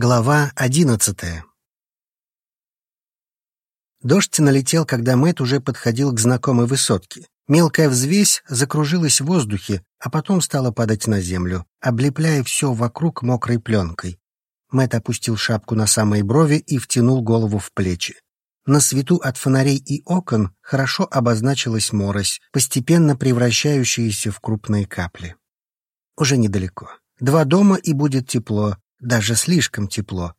Глава одиннадцатая Дождь налетел, когда Мэт уже подходил к знакомой высотке. Мелкая взвесь закружилась в воздухе, а потом стала падать на землю, облепляя все вокруг мокрой пленкой. Мэт опустил шапку на самые брови и втянул голову в плечи. На свету от фонарей и окон хорошо обозначилась морось, постепенно превращающаяся в крупные капли. Уже недалеко. Два дома и будет тепло, даже слишком тепло.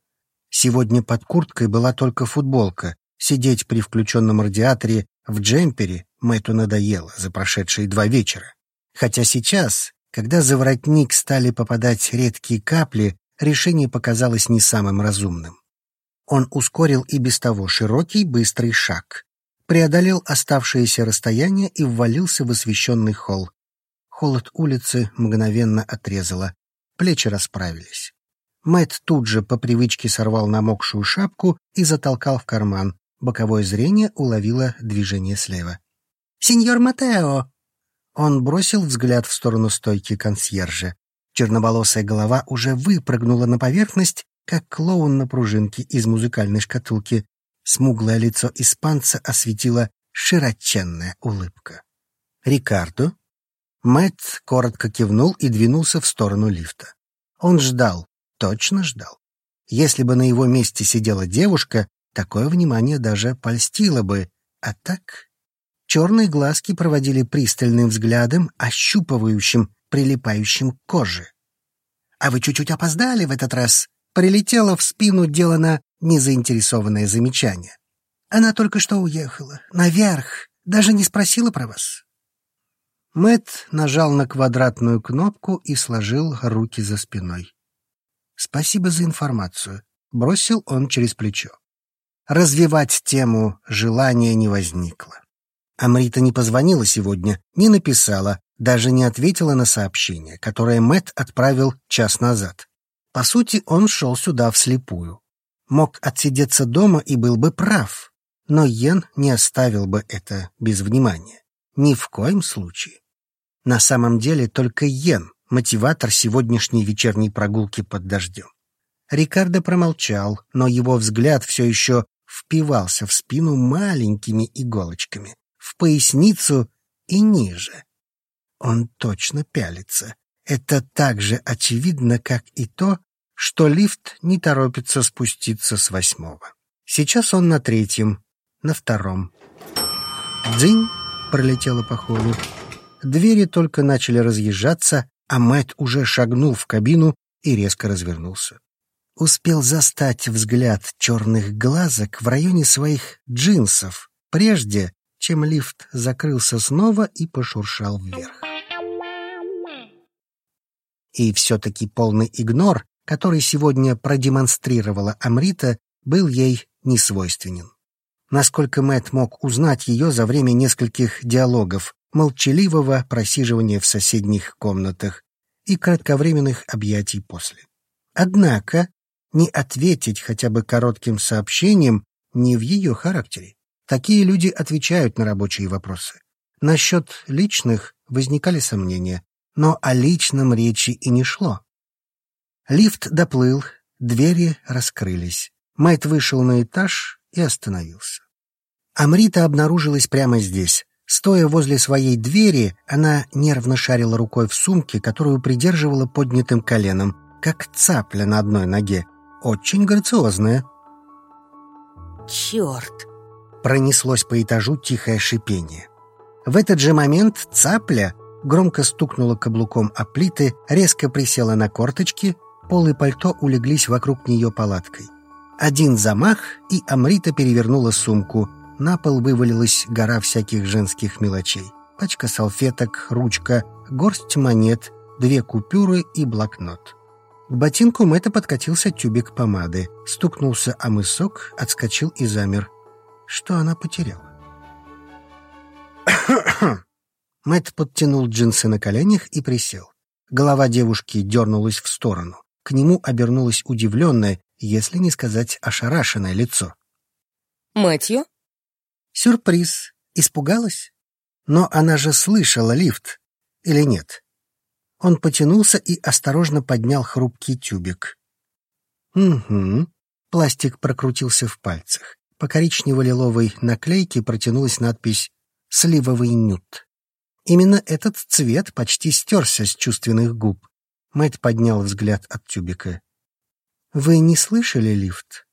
Сегодня под курткой была только футболка. Сидеть при включенном радиаторе в джемпере Мэтту надоело за прошедшие два вечера. Хотя сейчас, когда за воротник стали попадать редкие капли, решение показалось не самым разумным. Он ускорил и без того широкий, быстрый шаг. Преодолел оставшееся расстояние и ввалился в освещенный холл. Холод улицы мгновенно отрезало. Плечи расправились. Мэт тут же по привычке сорвал намокшую шапку и затолкал в карман. Боковое зрение уловило движение слева. «Сеньор Матео!» Он бросил взгляд в сторону стойки консьержа. Черноволосая голова уже выпрыгнула на поверхность, как клоун на пружинке из музыкальной шкатулки. Смуглое лицо испанца осветила широченная улыбка. «Рикардо?» Мэтт коротко кивнул и двинулся в сторону лифта. Он ждал, точно ждал. Если бы на его месте сидела девушка, такое внимание даже польстило бы. А так... Черные глазки проводили пристальным взглядом, ощупывающим, прилипающим к коже. «А вы чуть-чуть опоздали в этот раз», — прилетело в спину делано незаинтересованное замечание. «Она только что уехала. Наверх. Даже не спросила про вас». Мэт нажал на квадратную кнопку и сложил руки за спиной. Спасибо за информацию. Бросил он через плечо. Развивать тему желания не возникло. Амрита не позвонила сегодня, не написала, даже не ответила на сообщение, которое Мэт отправил час назад. По сути, он шел сюда вслепую. Мог отсидеться дома и был бы прав, но Йен не оставил бы это без внимания. Ни в коем случае. На самом деле только Йен мотиватор сегодняшней вечерней прогулки под дождем. Рикардо промолчал, но его взгляд все еще впивался в спину маленькими иголочками, в поясницу и ниже. Он точно пялится. Это так же очевидно, как и то, что лифт не торопится спуститься с восьмого. Сейчас он на третьем, на втором. «Дзынь!» — пролетело по холу. Двери только начали разъезжаться, а Мэтт уже шагнул в кабину и резко развернулся. Успел застать взгляд черных глазок в районе своих джинсов, прежде чем лифт закрылся снова и пошуршал вверх. И все-таки полный игнор, который сегодня продемонстрировала Амрита, был ей несвойственен. Насколько Мэт мог узнать ее за время нескольких диалогов, молчаливого просиживания в соседних комнатах и кратковременных объятий после. Однако не ответить хотя бы коротким сообщением не в ее характере. Такие люди отвечают на рабочие вопросы. Насчет личных возникали сомнения, но о личном речи и не шло. Лифт доплыл, двери раскрылись. Майт вышел на этаж и остановился. Амрита обнаружилась прямо здесь, Стоя возле своей двери, она нервно шарила рукой в сумке, которую придерживала поднятым коленом, как цапля на одной ноге. Очень грациозная. «Черт!» — пронеслось по этажу тихое шипение. В этот же момент цапля громко стукнула каблуком о плиты, резко присела на корточки, пол и пальто улеглись вокруг нее палаткой. Один замах, и Амрита перевернула сумку — на пол вывалилась гора всяких женских мелочей. Пачка салфеток, ручка, горсть монет, две купюры и блокнот. К ботинку Мэтта подкатился тюбик помады. Стукнулся о мысок, отскочил и замер. Что она потеряла? Мэтт подтянул джинсы на коленях и присел. Голова девушки дернулась в сторону. К нему обернулось удивленное, если не сказать ошарашенное лицо. «Мэтью?» Сюрприз. Испугалась? Но она же слышала лифт. Или нет? Он потянулся и осторожно поднял хрупкий тюбик. Угу. Пластик прокрутился в пальцах. По коричнево-лиловой наклейке протянулась надпись «Сливовый нют». Именно этот цвет почти стерся с чувственных губ. Мэтт поднял взгляд от тюбика. «Вы не слышали лифт?»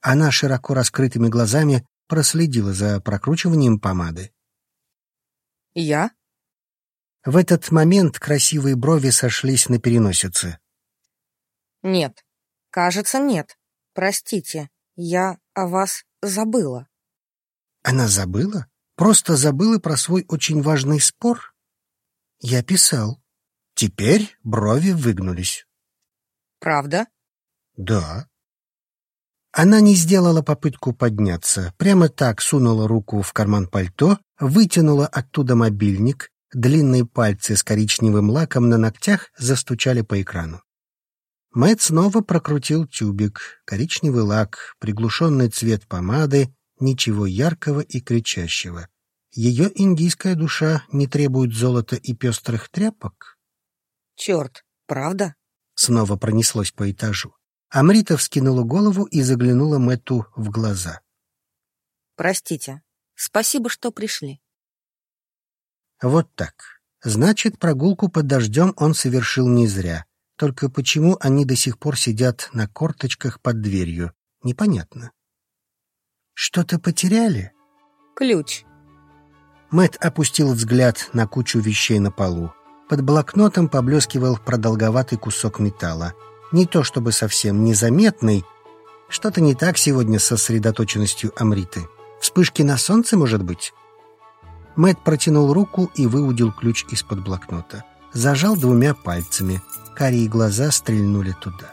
Она широко раскрытыми глазами проследила за прокручиванием помады. «Я?» В этот момент красивые брови сошлись на переносице. «Нет. Кажется, нет. Простите, я о вас забыла». Она забыла? Просто забыла про свой очень важный спор? Я писал. Теперь брови выгнулись. «Правда?» «Да». Она не сделала попытку подняться, прямо так сунула руку в карман пальто, вытянула оттуда мобильник, длинные пальцы с коричневым лаком на ногтях застучали по экрану. Мэтт снова прокрутил тюбик, коричневый лак, приглушенный цвет помады, ничего яркого и кричащего. Ее индийская душа не требует золота и пестрых тряпок? Черт, правда? Снова пронеслось по этажу. Амрита вскинула голову и заглянула Мэтту в глаза. «Простите. Спасибо, что пришли». Вот так. Значит, прогулку под дождем он совершил не зря. Только почему они до сих пор сидят на корточках под дверью, непонятно. «Что-то потеряли?» «Ключ». Мэт опустил взгляд на кучу вещей на полу. Под блокнотом поблескивал продолговатый кусок металла — не то чтобы совсем незаметный. Что-то не так сегодня с сосредоточенностью Амриты. Вспышки на солнце, может быть? Мэт протянул руку и выудил ключ из-под блокнота. Зажал двумя пальцами. Карие глаза стрельнули туда.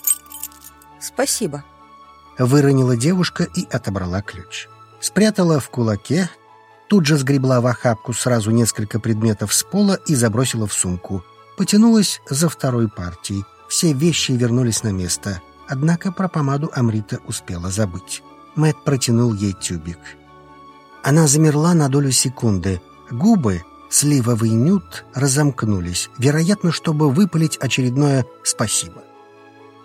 «Спасибо», — выронила девушка и отобрала ключ. Спрятала в кулаке, тут же сгребла в охапку сразу несколько предметов с пола и забросила в сумку. Потянулась за второй партией — все вещи вернулись на место, однако про помаду Амрита успела забыть. Мэт протянул ей тюбик. Она замерла на долю секунды. Губы, сливовый нют, разомкнулись, вероятно, чтобы выпалить очередное «спасибо».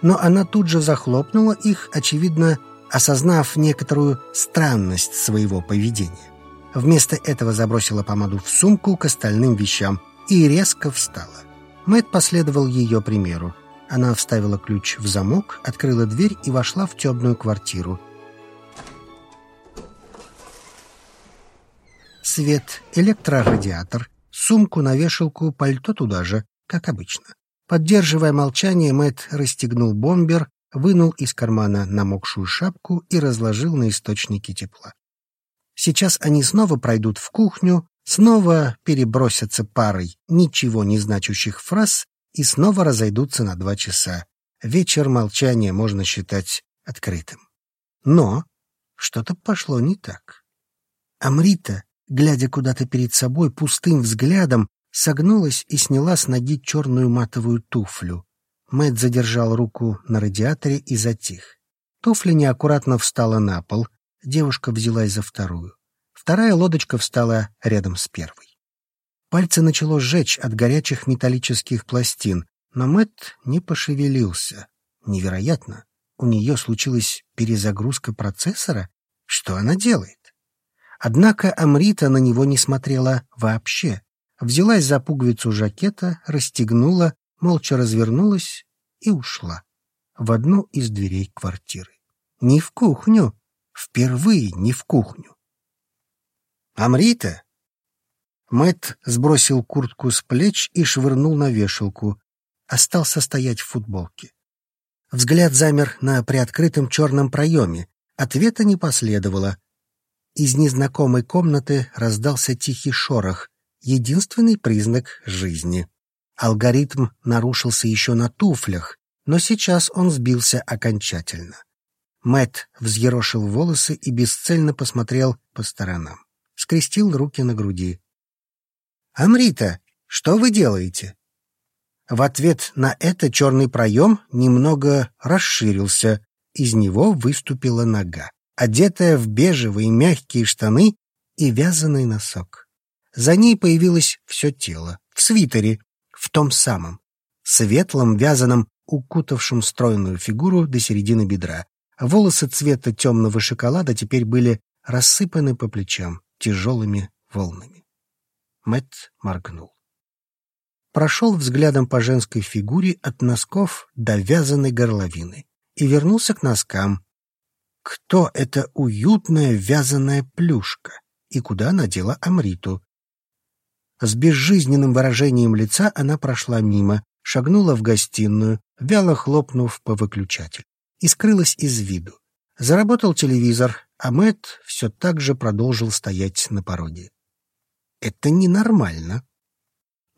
Но она тут же захлопнула их, очевидно, осознав некоторую странность своего поведения. Вместо этого забросила помаду в сумку к остальным вещам и резко встала. Мэт последовал ее примеру. Она вставила ключ в замок, открыла дверь и вошла в темную квартиру. Свет, электрорадиатор, сумку на вешалку, пальто туда же, как обычно. Поддерживая молчание, Мэт расстегнул бомбер, вынул из кармана намокшую шапку и разложил на источнике тепла. Сейчас они снова пройдут в кухню, снова перебросятся парой ничего не значащих фраз и снова разойдутся на два часа. Вечер молчания можно считать открытым. Но что-то пошло не так. Амрита, глядя куда-то перед собой пустым взглядом, согнулась и сняла с ноги черную матовую туфлю. Мэт задержал руку на радиаторе и затих. Туфля неаккуратно встала на пол, девушка взялась за вторую. Вторая лодочка встала рядом с первой. Пальцы начало сжечь от горячих металлических пластин, но Мэтт не пошевелился. Невероятно. У нее случилась перезагрузка процессора? Что она делает? Однако Амрита на него не смотрела вообще. Взялась за пуговицу жакета, расстегнула, молча развернулась и ушла в одну из дверей квартиры. Не в кухню. Впервые не в кухню. «Амрита!» Мэт сбросил куртку с плеч и швырнул на вешалку. Остался стоять в футболке. Взгляд замер на приоткрытом черном проеме. Ответа не последовало. Из незнакомой комнаты раздался тихий шорох, единственный признак жизни. Алгоритм нарушился еще на туфлях, но сейчас он сбился окончательно. Мэт взъерошил волосы и бесцельно посмотрел по сторонам. Скрестил руки на груди. «Амрита, что вы делаете?» В ответ на это черный проем немного расширился. Из него выступила нога, одетая в бежевые мягкие штаны и вязаный носок. За ней появилось все тело, в свитере, в том самом, светлом вязаном укутавшем стройную фигуру до середины бедра. Волосы цвета темного шоколада теперь были рассыпаны по плечам тяжелыми волнами. Мэт моргнул. Прошел взглядом по женской фигуре от носков до вязаной горловины и вернулся к носкам. Кто эта уютная вязаная плюшка и куда надела Амриту? С безжизненным выражением лица она прошла мимо, шагнула в гостиную, вяло хлопнув по выключателю, и скрылась из виду. Заработал телевизор, а Мэтт все так же продолжил стоять на пороге. Это ненормально.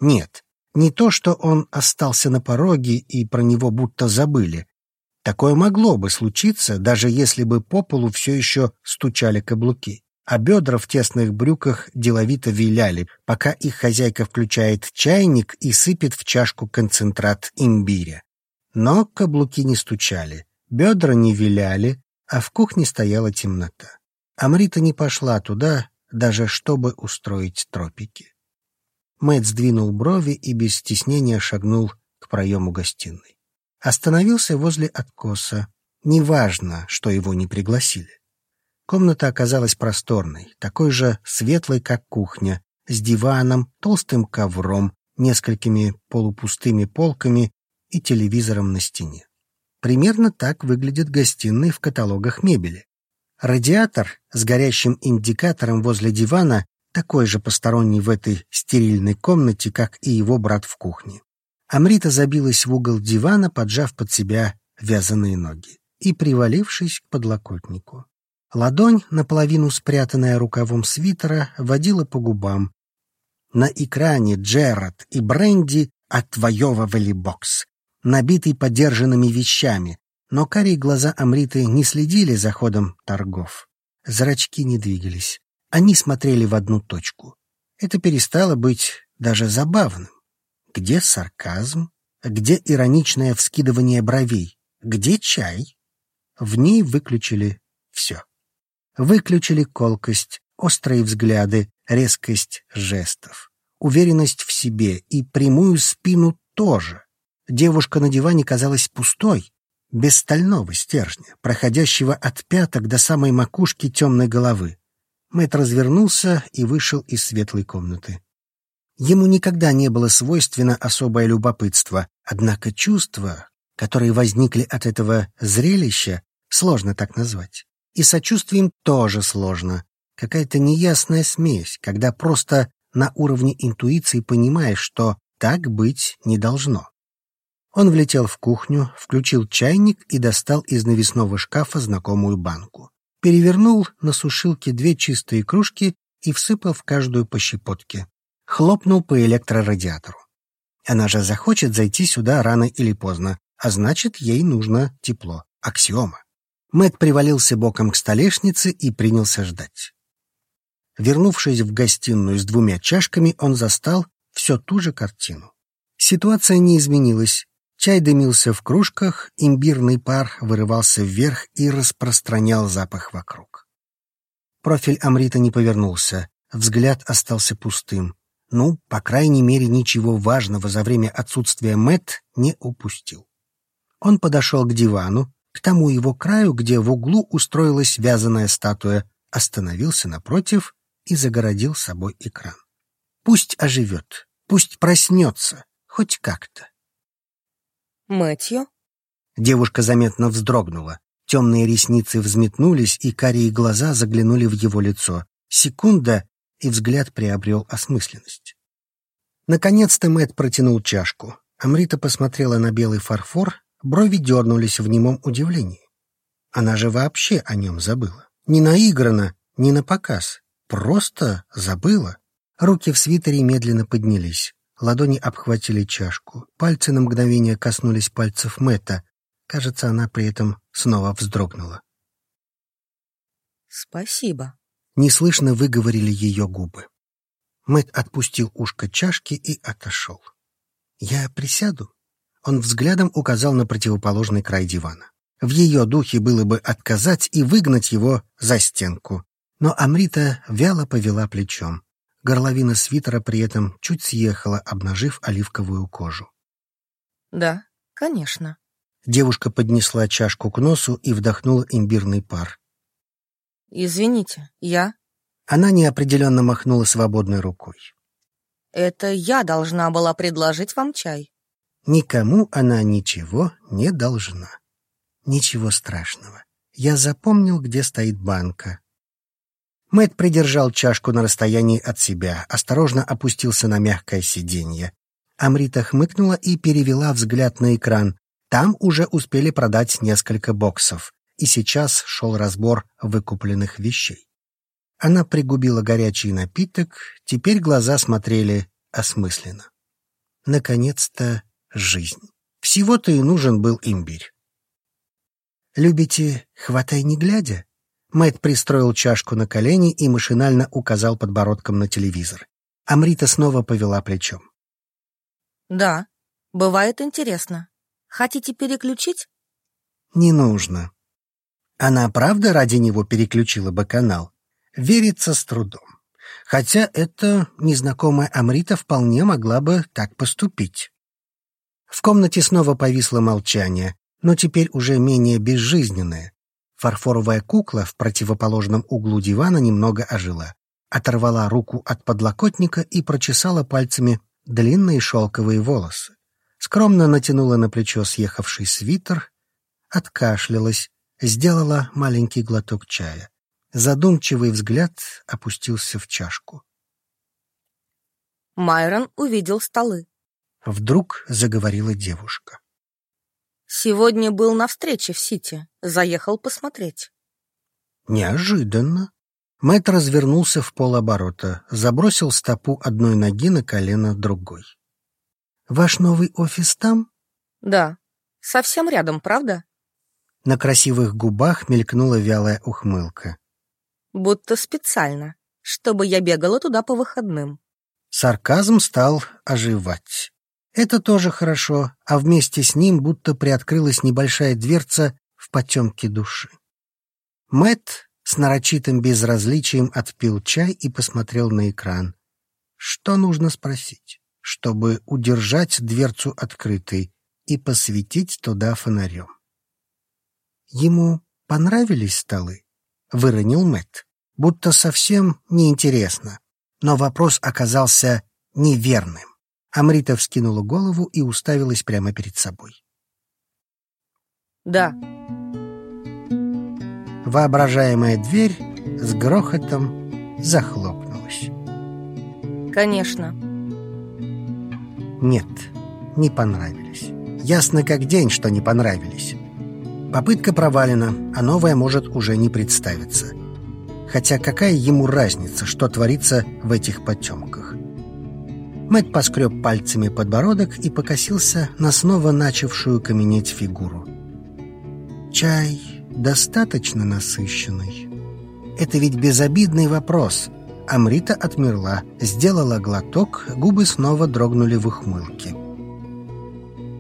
Нет, не то, что он остался на пороге и про него будто забыли. Такое могло бы случиться, даже если бы по полу все еще стучали каблуки а бедра в тесных брюках деловито виляли, пока их хозяйка включает чайник и сыпет в чашку концентрат имбиря. Но каблуки не стучали, бедра не виляли, а в кухне стояла темнота. Амрита не пошла туда, даже чтобы устроить тропики. Мэтт сдвинул брови и без стеснения шагнул к проему гостиной. Остановился возле откоса. Неважно, что его не пригласили. Комната оказалась просторной, такой же светлой, как кухня, с диваном, толстым ковром, несколькими полупустыми полками и телевизором на стене. Примерно так выглядят гостиные в каталогах мебели. Радиатор с горящим индикатором возле дивана такой же посторонний в этой стерильной комнате, как и его брат в кухне. Амрита забилась в угол дивана, поджав под себя вязаные ноги и привалившись к подлокотнику. Ладонь, наполовину спрятанная рукавом свитера, водила по губам. На экране Джерард и Бренди отвоевывали бокс, набитый подержанными вещами, но карие глаза Амриты не следили за ходом торгов. Зрачки не двигались. Они смотрели в одну точку. Это перестало быть даже забавным. Где сарказм? Где ироничное вскидывание бровей? Где чай? В ней выключили все. Выключили колкость, острые взгляды, резкость жестов, уверенность в себе и прямую спину тоже. Девушка на диване казалась пустой, без стального стержня, проходящего от пяток до самой макушки темной головы. Мэтт развернулся и вышел из светлой комнаты. Ему никогда не было свойственно особое любопытство, однако чувства, которые возникли от этого зрелища, сложно так назвать. И сочувствием тоже сложно. Какая-то неясная смесь, когда просто на уровне интуиции понимаешь, что так быть не должно. Он влетел в кухню, включил чайник и достал из навесного шкафа знакомую банку. Перевернул на сушилке две чистые кружки и всыпал в каждую по щепотке. Хлопнул по электрорадиатору. Она же захочет зайти сюда рано или поздно, а значит, ей нужно тепло. Аксиома. Мэт привалился боком к столешнице и принялся ждать. Вернувшись в гостиную с двумя чашками, он застал все ту же картину. Ситуация не изменилась. Чай дымился в кружках, имбирный пар вырывался вверх и распространял запах вокруг. Профиль Амрита не повернулся, взгляд остался пустым. Ну, по крайней мере, ничего важного за время отсутствия Мэт не упустил. Он подошел к дивану, к тому его краю, где в углу устроилась вязаная статуя, остановился напротив и загородил собой экран. Пусть оживет, пусть проснется, хоть как-то. Мэтью? Девушка заметно вздрогнула. Темные ресницы взметнулись, и карие глаза заглянули в его лицо. Секунда, и взгляд приобрел осмысленность. Наконец-то Мэт протянул чашку. Амрита посмотрела на белый фарфор, Брови дернулись в немом удивлении. Она же вообще о нем забыла. Не наиграно, не на показ. Просто забыла. Руки в свитере медленно поднялись. Ладони обхватили чашку. Пальцы на мгновение коснулись пальцев Мэтта. Кажется, она при этом снова вздрогнула. «Спасибо», — неслышно выговорили ее губы. Мэтт отпустил ушко чашки и отошел. «Я присяду?» Он взглядом указал на противоположный край дивана. В ее духе было бы отказать и выгнать его за стенку. Но Амрита вяло повела плечом. Горловина свитера при этом чуть съехала, обнажив оливковую кожу. «Да, Конечно. Девушка поднесла чашку к носу и вдохнула имбирный пар. Извините, я... Она неопределенно махнула свободной рукой. Это я должна была предложить вам чай. Никому она ничего не должна. Ничего страшного. Я запомнил, где стоит банка. Мэт придержал чашку на расстоянии от себя, осторожно опустился на мягкое сиденье. Амрита хмыкнула и перевела взгляд на экран. Там уже успели продать несколько боксов, и сейчас шел разбор выкупленных вещей. Она пригубила горячий напиток, теперь глаза смотрели осмысленно. Наконец-то жизнь. Всего-то и нужен был имбирь. «Любите «хватай не глядя»?» Мэтт пристроил чашку на колени и машинально указал подбородком на телевизор. Амрита снова повела плечом. «Да, бывает интересно. Хотите переключить?» «Не нужно». Она правда ради него переключила бы канал? Верится с трудом. Хотя эта незнакомая Амрита вполне могла бы так поступить. В комнате снова повисло молчание, но теперь уже менее безжизненное. Фарфоровая кукла в противоположном углу дивана немного ожила. Оторвала руку от подлокотника и прочесала пальцами длинные шелковые волосы. Скромно натянула на плечо съехавший свитер, откашлялась, сделала маленький глоток чая. Задумчивый взгляд опустился в чашку. Майрон увидел столы. Вдруг заговорила девушка. Сегодня был на встрече в Сити. Заехал посмотреть. Неожиданно. Мэтт развернулся в полоборота, забросил стопу одной ноги на колено другой. «Ваш новый офис там?» «Да. Совсем рядом, правда?» На красивых губах мелькнула вялая ухмылка. «Будто специально, чтобы я бегала туда по выходным». Сарказм стал оживать. Это тоже хорошо, а вместе с ним будто приоткрылась небольшая дверца в потемке души. Мэт с нарочитым безразличием отпил чай и посмотрел на экран. Что нужно спросить, чтобы удержать дверцу открытой и посветить туда фонарем? Ему понравились столы? Выронил Мэт, будто совсем неинтересно, но вопрос оказался неверным. Амрита вскинула голову и уставилась прямо перед собой. «Да». Воображаемая дверь с грохотом захлопнулась. «Конечно». Нет, не понравились. Ясно как день, что не понравились. Попытка провалена, а новая может уже не представиться. Хотя какая ему разница, что творится в этих потемках? Мэтт поскреб пальцами подбородок и покосился на снова начавшую каменеть фигуру. Чай достаточно насыщенный. Это ведь безобидный вопрос. Амрита отмерла, сделала глоток, губы снова дрогнули в ухмылке.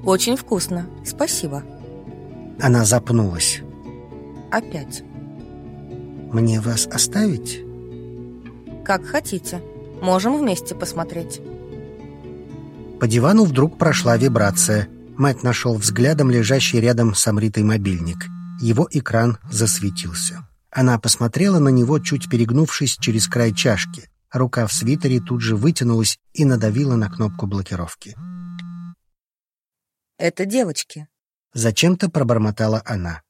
«Очень вкусно, спасибо». Она запнулась. «Опять». «Мне вас оставить?» «Как хотите. Можем вместе посмотреть». По дивану вдруг прошла вибрация. Мэтт нашел взглядом лежащий рядом с Амритой мобильник. Его экран засветился. Она посмотрела на него, чуть перегнувшись через край чашки. Рука в свитере тут же вытянулась и надавила на кнопку блокировки. «Это девочки», — зачем-то пробормотала она.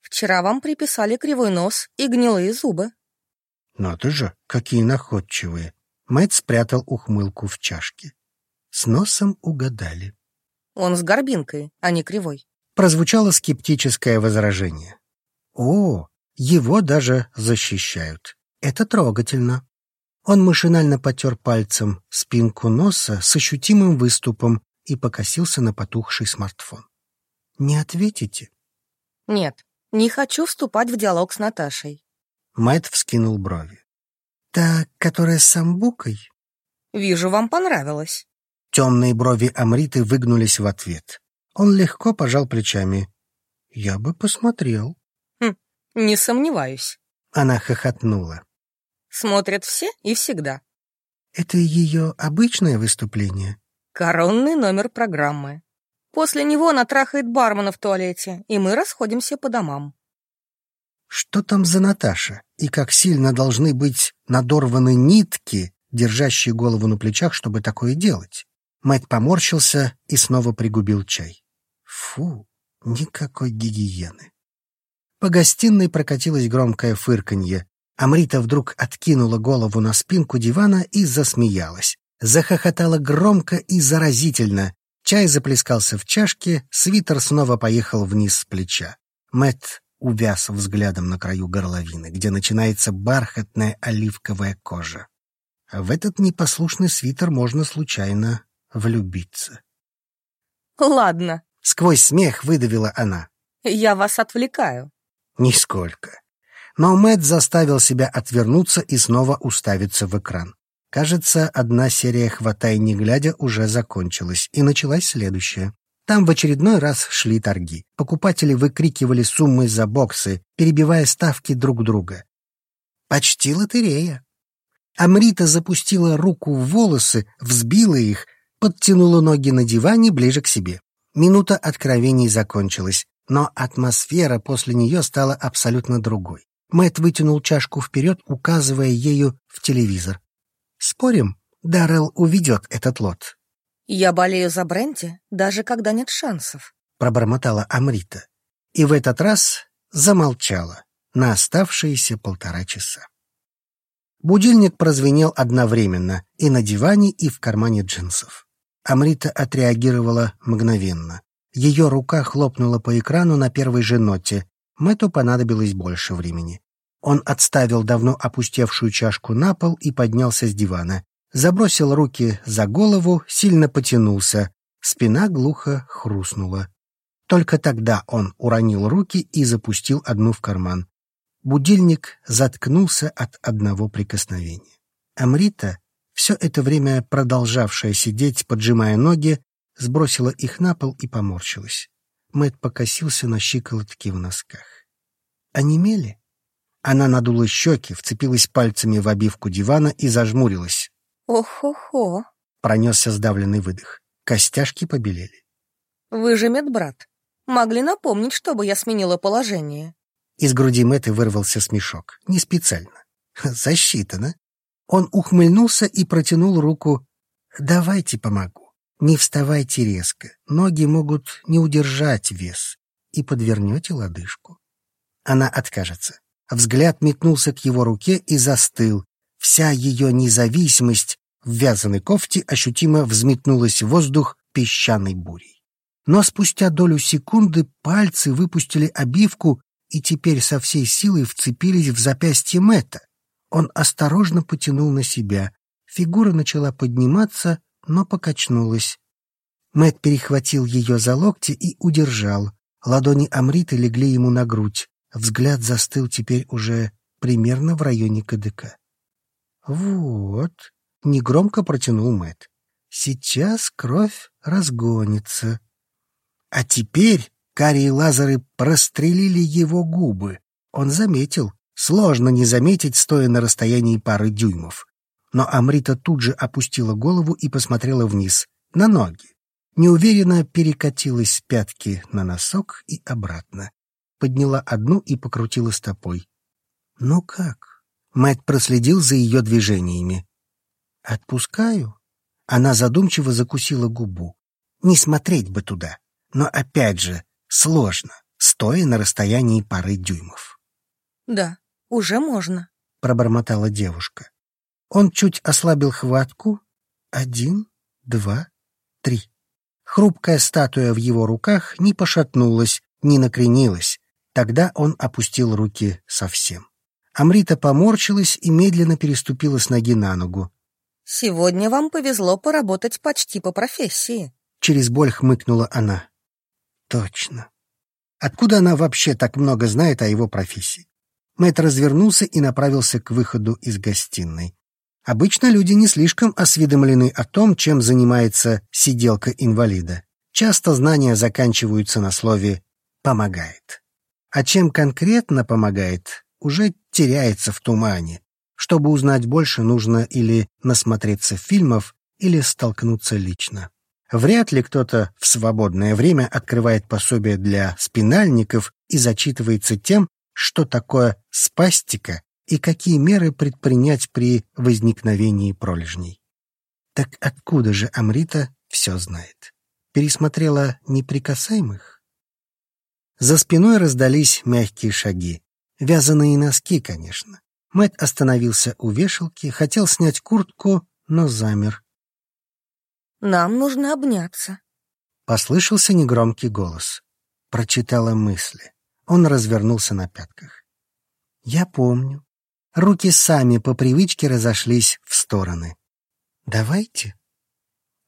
«Вчера вам приписали кривой нос и гнилые зубы». «Ну ты же, какие находчивые!» Мэтт спрятал ухмылку в чашке. С носом угадали. Он с горбинкой, а не кривой. Прозвучало скептическое возражение. О, его даже защищают. Это трогательно. Он машинально потер пальцем спинку носа с ощутимым выступом и покосился на потухший смартфон. «Не ответите?» «Нет, не хочу вступать в диалог с Наташей». Мэтт вскинул брови. «Та, которая с самбукой?» «Вижу, вам понравилось». Темные брови Амриты выгнулись в ответ. Он легко пожал плечами. «Я бы посмотрел». «Хм, не сомневаюсь». Она хохотнула. «Смотрят все и всегда». «Это ее обычное выступление?» «Коронный номер программы». После него она трахает бармена в туалете, и мы расходимся по домам. Что там за Наташа? И как сильно должны быть надорваны нитки, держащие голову на плечах, чтобы такое делать? Мэтт поморщился и снова пригубил чай. Фу, никакой гигиены. По гостиной прокатилось громкое фырканье. Амрита вдруг откинула голову на спинку дивана и засмеялась. Захохотала громко и заразительно. Чай заплескался в чашке, свитер снова поехал вниз с плеча. Мэт увяз взглядом на краю горловины, где начинается бархатная оливковая кожа. В этот непослушный свитер можно случайно влюбиться. «Ладно», — сквозь смех выдавила она. «Я вас отвлекаю». «Нисколько». Но Мэтт заставил себя отвернуться и снова уставиться в экран. Кажется, одна серия «Хватай, не глядя» уже закончилась, и началась следующая. Там в очередной раз шли торги. Покупатели выкрикивали суммы за боксы, перебивая ставки друг друга. Почти лотерея. Амрита запустила руку в волосы, взбила их, подтянула ноги на диване ближе к себе. Минута откровений закончилась, но атмосфера после нее стала абсолютно другой. Мэт вытянул чашку вперед, указывая ею в телевизор. «Спорим, Даррелл уведет этот лот?» «Я болею за Бренди, даже когда нет шансов», — пробормотала Амрита. И в этот раз замолчала на оставшиеся полтора часа. Будильник прозвенел одновременно и на диване, и в кармане джинсов. Амрита отреагировала мгновенно. Ее рука хлопнула по экрану на первой же ноте. Мэтту понадобилось больше времени. Он отставил давно опустевшую чашку на пол и поднялся с дивана. Забросил руки за голову, сильно потянулся. Спина глухо хрустнула. Только тогда он уронил руки и запустил одну в карман. Будильник заткнулся от одного прикосновения. Амрита все это время продолжавшая сидеть, поджимая ноги, сбросила их на пол и поморщилась. Мэт покосился на щиколотки в носках. Онемели? Она надула щеки, вцепилась пальцами в обивку дивана и зажмурилась. «Ох-хо-хо!» — пронесся сдавленный выдох. Костяшки побелели. «Вы же медбрат. Могли напомнить, чтобы я сменила положение». Из груди Мэтты вырвался смешок. Не специально. Засчитано. Он ухмыльнулся и протянул руку. «Давайте помогу. Не вставайте резко. Ноги могут не удержать вес. И подвернете лодыжку». Она откажется. Взгляд метнулся к его руке и застыл. Вся ее независимость в вязаной кофте ощутимо взметнулась в воздух песчаной бурей. Но спустя долю секунды пальцы выпустили обивку и теперь со всей силой вцепились в запястье Мэтта. Он осторожно потянул на себя. Фигура начала подниматься, но покачнулась. Мэт перехватил ее за локти и удержал. Ладони Амриты легли ему на грудь. Взгляд застыл теперь уже примерно в районе КДК. «Вот», — негромко протянул Мэт. «Сейчас кровь разгонится». А теперь карие лазеры прострелили его губы. Он заметил, Сложно не заметить, стоя на расстоянии пары дюймов. Но Амрита тут же опустила голову и посмотрела вниз, на ноги. Неуверенно перекатилась с пятки на носок и обратно. Подняла одну и покрутила стопой. «Ну как?» Мэтт проследил за ее движениями. «Отпускаю?» Она задумчиво закусила губу. Не смотреть бы туда. Но опять же, сложно, стоя на расстоянии пары дюймов. «Да», уже можно», — пробормотала девушка. Он чуть ослабил хватку. Один, два, три. Хрупкая статуя в его руках не пошатнулась, не накренилась. Тогда он опустил руки совсем. Амрита поморщилась и медленно переступила с ноги на ногу. «Сегодня вам повезло поработать почти по профессии», — через боль хмыкнула она. «Точно. Откуда она вообще так много знает о его профессии? Мэтт развернулся и направился к выходу из гостиной. Обычно люди не слишком осведомлены о том, чем занимается сиделка инвалида. Часто знания заканчиваются на слове «помогает». А чем конкретно помогает, уже теряется в тумане. Чтобы узнать больше, нужно или насмотреться фильмов, или столкнуться лично. Вряд ли кто-то в свободное время открывает пособие для спинальников и зачитывается тем, что такое спастика и какие меры предпринять при возникновении пролежней. Так откуда же Амрита все знает? Пересмотрела неприкасаемых? За спиной раздались мягкие шаги. Вязаные носки, конечно. Мэт остановился у вешалки, хотел снять куртку, но замер. «Нам нужно обняться», — послышался негромкий голос. Прочитала мысли. Он развернулся на пятках. «Я помню. Руки сами по привычке разошлись в стороны. Давайте».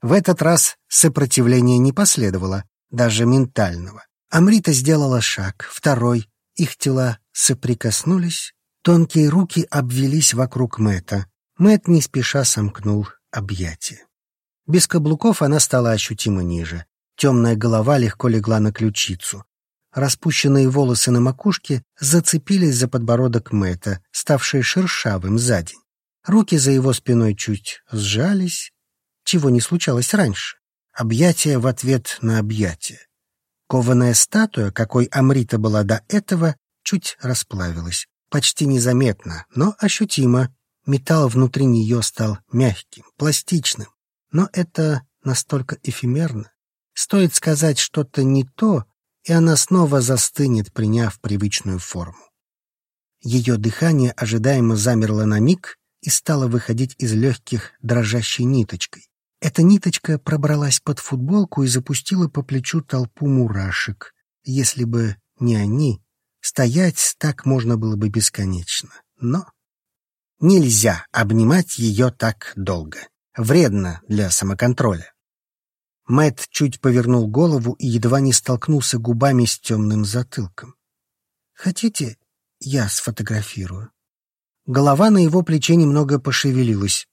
В этот раз сопротивления не последовало, даже ментального. Амрита сделала шаг, второй. Их тела соприкоснулись. Тонкие руки обвелись вокруг Мэта. Мэт не спеша сомкнул объятия. Без каблуков она стала ощутимо ниже. Темная голова легко легла на ключицу. Распущенные волосы на макушке зацепились за подбородок Мэта, ставший шершавым за день. Руки за его спиной чуть сжались, чего не случалось раньше. Объятие в ответ на объятие. Кованая статуя, какой Амрита была до этого, чуть расплавилась. Почти незаметно, но ощутимо. Металл внутри нее стал мягким, пластичным. Но это настолько эфемерно. Стоит сказать что-то не то, и она снова застынет, приняв привычную форму. Ее дыхание ожидаемо замерло на миг и стало выходить из легких дрожащей ниточкой. Эта ниточка пробралась под футболку и запустила по плечу толпу мурашек. Если бы не они, стоять так можно было бы бесконечно. Но нельзя обнимать ее так долго. Вредно для самоконтроля. Мэт чуть повернул голову и едва не столкнулся губами с темным затылком. «Хотите, я сфотографирую?» Голова на его плече немного пошевелилась.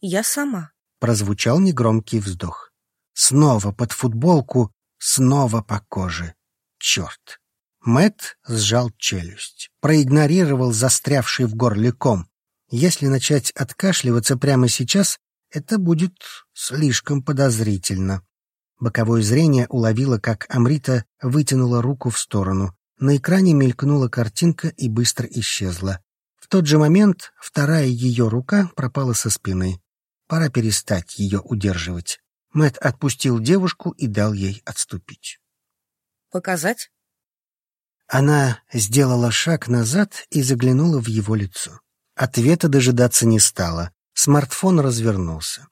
«Я сама», — прозвучал негромкий вздох. Снова под футболку, снова по коже. Черт! Мэт сжал челюсть, проигнорировал застрявший в горле ком. Если начать откашливаться прямо сейчас, это будет слишком подозрительно. Боковое зрение уловило, как Амрита вытянула руку в сторону. На экране мелькнула картинка и быстро исчезла. В тот же момент вторая ее рука пропала со спины. Пора перестать ее удерживать. Мэт отпустил девушку и дал ей отступить. «Показать?» Она сделала шаг назад и заглянула в его лицо. Ответа дожидаться не стала. Смартфон развернулся.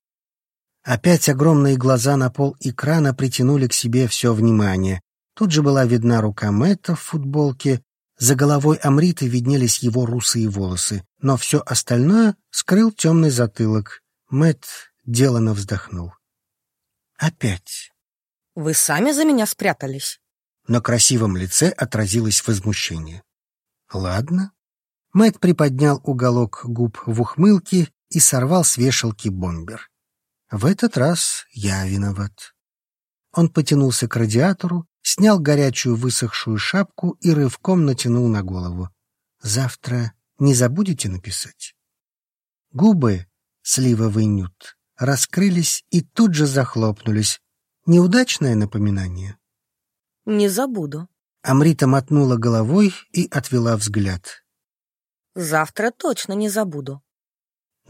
Опять огромные глаза на пол экрана притянули к себе все внимание. Тут же была видна рука Мэтта в футболке, за головой Амриты виднелись его русые волосы, но все остальное скрыл темный затылок. Мэтт делано вздохнул. «Опять». «Вы сами за меня спрятались?» На красивом лице отразилось возмущение. «Ладно». Мэтт приподнял уголок губ в ухмылке и сорвал с вешалки бомбер. В этот раз я виноват. Он потянулся к радиатору, снял горячую высохшую шапку и рывком натянул на голову. «Завтра не забудете написать?» Губы, сливовый нют, раскрылись и тут же захлопнулись. Неудачное напоминание? «Не забуду». Амрита мотнула головой и отвела взгляд. «Завтра точно не забуду».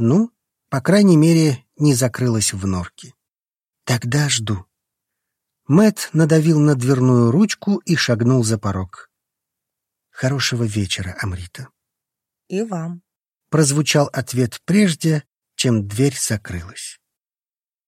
Ну, по крайней мере, не закрылась в норке. Тогда жду. Мэт надавил на дверную ручку и шагнул за порог. Хорошего вечера, Амрита. И вам. Прозвучал ответ прежде, чем дверь закрылась.